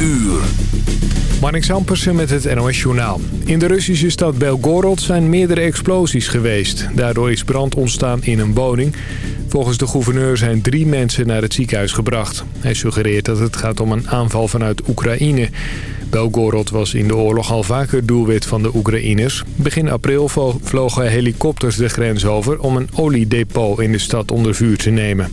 uur. Marnix Ampersen met het NOS Journaal. In de Russische stad Belgorod zijn meerdere explosies geweest. Daardoor is brand ontstaan in een woning. Volgens de gouverneur zijn drie mensen naar het ziekenhuis gebracht. Hij suggereert dat het gaat om een aanval vanuit Oekraïne. Belgorod was in de oorlog al vaker doelwit van de Oekraïners. Begin april vlogen helikopters de grens over om een oliedepot in de stad onder vuur te nemen.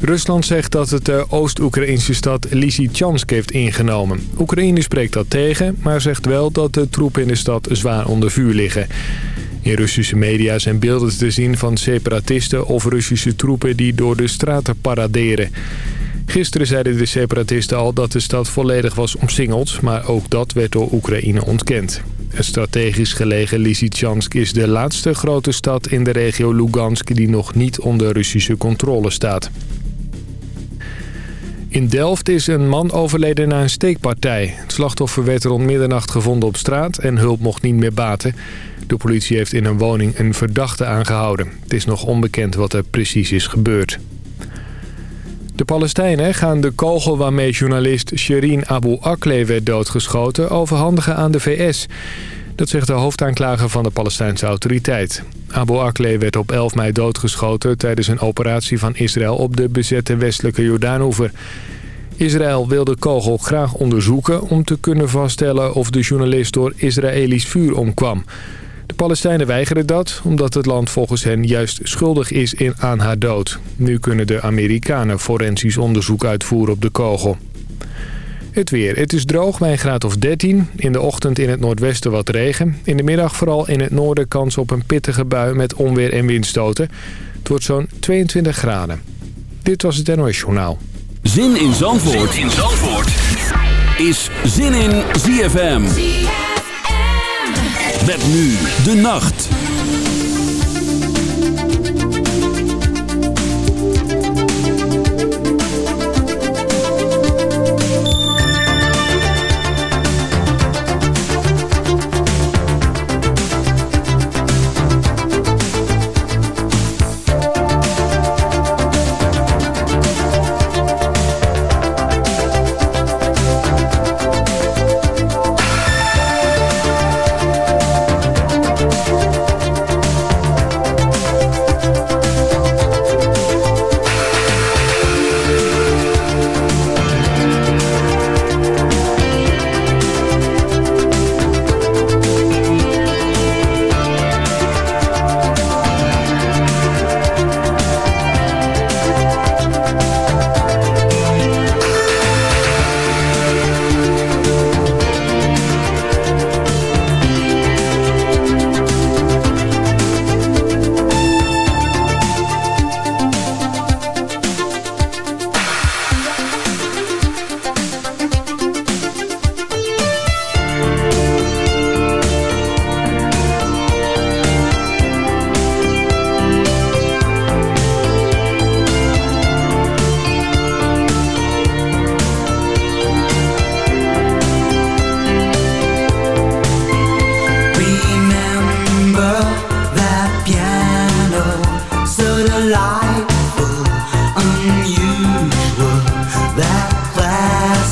Rusland zegt dat het de Oost-Oekraïnse stad Lysychansk heeft ingenomen. Oekraïne spreekt dat tegen, maar zegt wel dat de troepen in de stad zwaar onder vuur liggen. In Russische media zijn beelden te zien van separatisten of Russische troepen die door de straten paraderen. Gisteren zeiden de separatisten al dat de stad volledig was omsingeld, maar ook dat werd door Oekraïne ontkend. Het strategisch gelegen Lysychansk is de laatste grote stad in de regio Lugansk die nog niet onder Russische controle staat. In Delft is een man overleden na een steekpartij. Het slachtoffer werd rond middernacht gevonden op straat en hulp mocht niet meer baten. De politie heeft in een woning een verdachte aangehouden. Het is nog onbekend wat er precies is gebeurd. De Palestijnen gaan de kogel waarmee journalist Shireen Abu Akleh werd doodgeschoten overhandigen aan de VS. Dat zegt de hoofdaanklager van de Palestijnse autoriteit. Abu Akleh werd op 11 mei doodgeschoten tijdens een operatie van Israël op de bezette westelijke Jordaanoever. Israël wil de kogel graag onderzoeken om te kunnen vaststellen of de journalist door Israëlisch vuur omkwam. De Palestijnen weigeren dat, omdat het land volgens hen juist schuldig is in aan haar dood. Nu kunnen de Amerikanen forensisch onderzoek uitvoeren op de kogel. Het weer. Het is droog bij een graad of 13. In de ochtend in het noordwesten wat regen. In de middag vooral in het noorden kans op een pittige bui met onweer en windstoten. Het wordt zo'n 22 graden. Dit was het NOS Journaal. Zin in Zandvoort, zin in Zandvoort. is Zin in ZFM. ZFM. Met nu de nacht.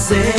hacer.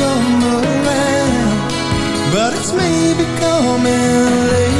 come around. But it's maybe coming late.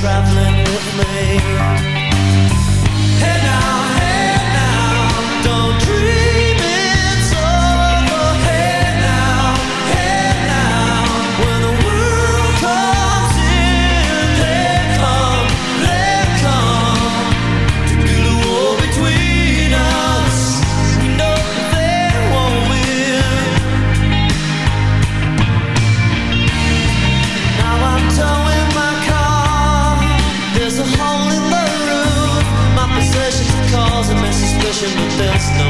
traveling with me. there's no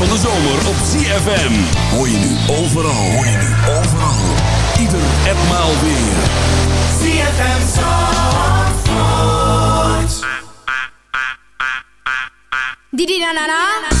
van de zomer op ZFM. Hoor je nu overal, hoor je nu overal. Ieder en weer. ZFM Zandvoort. Didi na na na.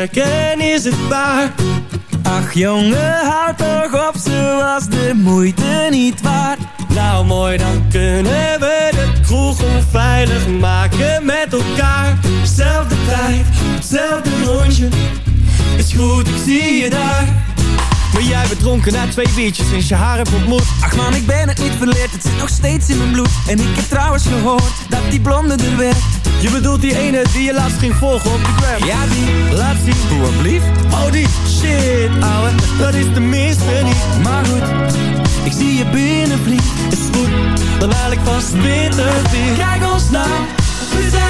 Is het waar. Ach jongen, houd toch op, ze was de moeite niet waard. Nou mooi, dan kunnen we de kroeg onveilig maken met elkaar. Zelfde tijd, hetzelfde rondje. Is goed, ik zie je daar ben jij bedronken na twee biertjes sinds je haar hebt ontmoet? Ach man, ik ben het niet verleerd, het zit nog steeds in mijn bloed. En ik heb trouwens gehoord, dat die blonde er werd. Je bedoelt die ene die je laatst ging volgen op de gram? Ja die, laat zien. Hoe blief? Oh die, shit ouwe, dat is de minste niet. Maar goed, ik zie je binnen vlieg Is goed, dan haal ik vast witte weer. Kijk ons nou, we zijn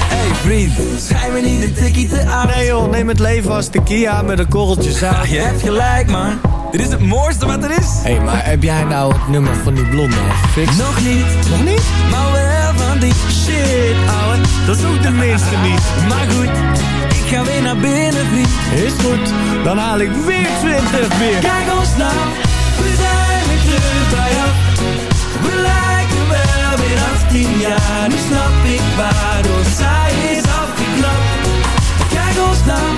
Vriend Schijn me niet een tikkie te aan Nee joh, neem het leven als de Kia met een korreltje zaad. Je hebt gelijk man Dit is het mooiste wat er is. Hé, hey, maar heb jij nou het nummer van die blonde gefixt? Nog niet. Nog niet? Maar wel van die Shit, ouwe. Dat is ook de minste niet. Maar goed Ik ga weer naar binnen vriend. Is goed. Dan haal ik weer 20 weer Kijk ons nou. We zijn weer terug bij jou. We 18 jaar Nu snap ik waardoor zij is nou,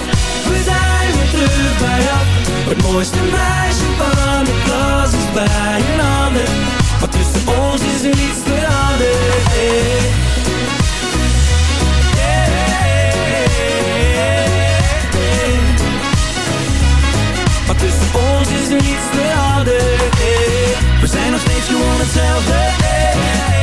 we zijn weer terug bij jou. Het mooiste meisje van de klas is bij een ander. Maar tussen ons is er niets veranderd. Hey. Maar tussen ons is er niets veranderd. We zijn nog steeds gewoon hetzelfde.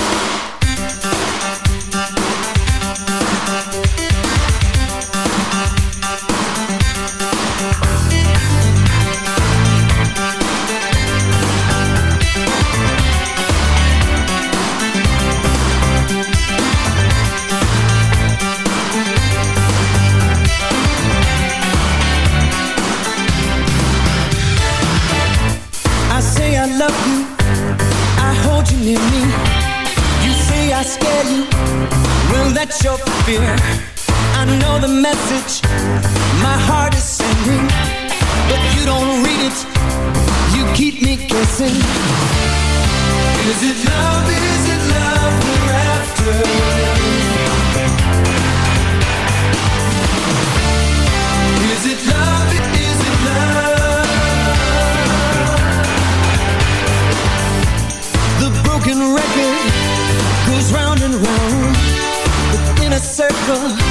message my heart is sending, but you don't read it. You keep me guessing. Is it love? Is it love we're after? Is it love? Is it love? The broken record goes round and round within a circle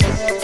Yeah.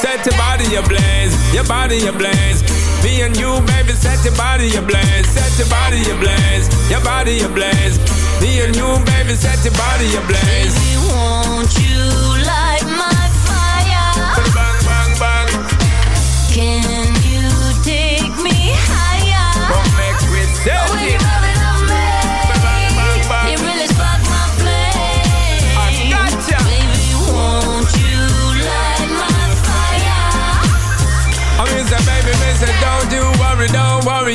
set your body ablaze, your body ablaze. Me and you, baby, set your body ablaze, set your body ablaze, your body ablaze. Me and you, baby, set your body ablaze. Baby, won't you?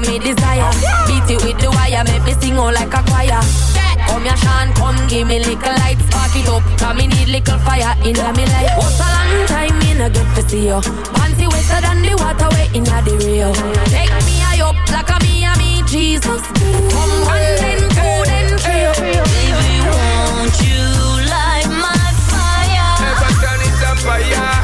what me desire. Beat it with the wire, make me sing all like a choir. Come here, Sean, come give me little light, spark it up. Cause me need little fire in me life. What's a long time me no get to see you? Panty wetter than the water way in the Rio. Take me high up like a me and me Jesus. Come one then two then three. Baby, won't you light my fire? Never turn it up fire.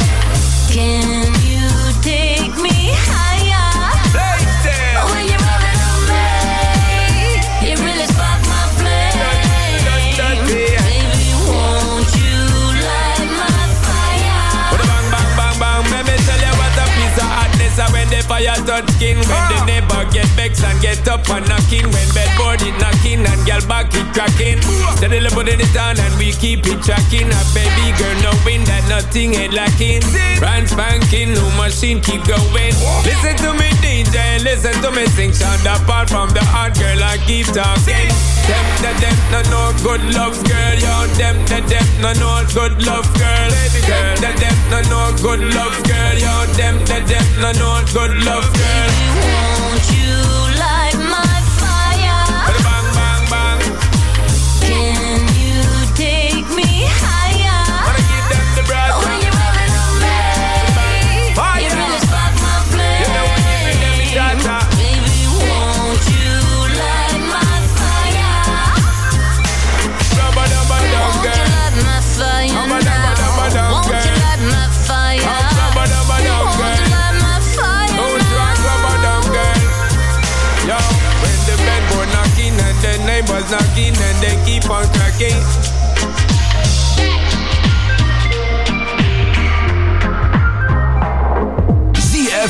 Touch skin, when the neighbor get vexed and get up and knocking, when bedboard it knocking and girl back it cracking. Steadily putting it on and we keep it tracking. A baby girl knowing that nothing ain't lacking. Brand spanking, new machine keep going. Listen to me DJ, listen to me sing. Sound apart from the hard girl, I keep talking. Them, them, them, no, no good love girl, yo. Them, them, them, no, no good love girl. Baby Them, them, them, no, no good love girl, yo. Them, them, them, no, no good love girl. Won't you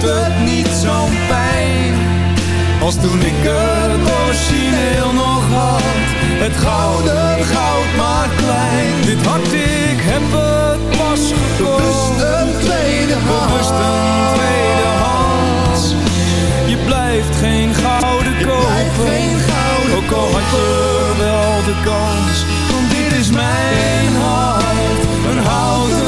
Doet het niet zo'n pijn. Als toen ik het origineel nog had, het gouden goud maar klein. Dit hart, ik heb het pas gekocht. Bewust een tweede hand. Bewust een tweede hand. Je blijft geen gouden kopen. Ook al had je wel de kans. Want dit is mijn hart, een houten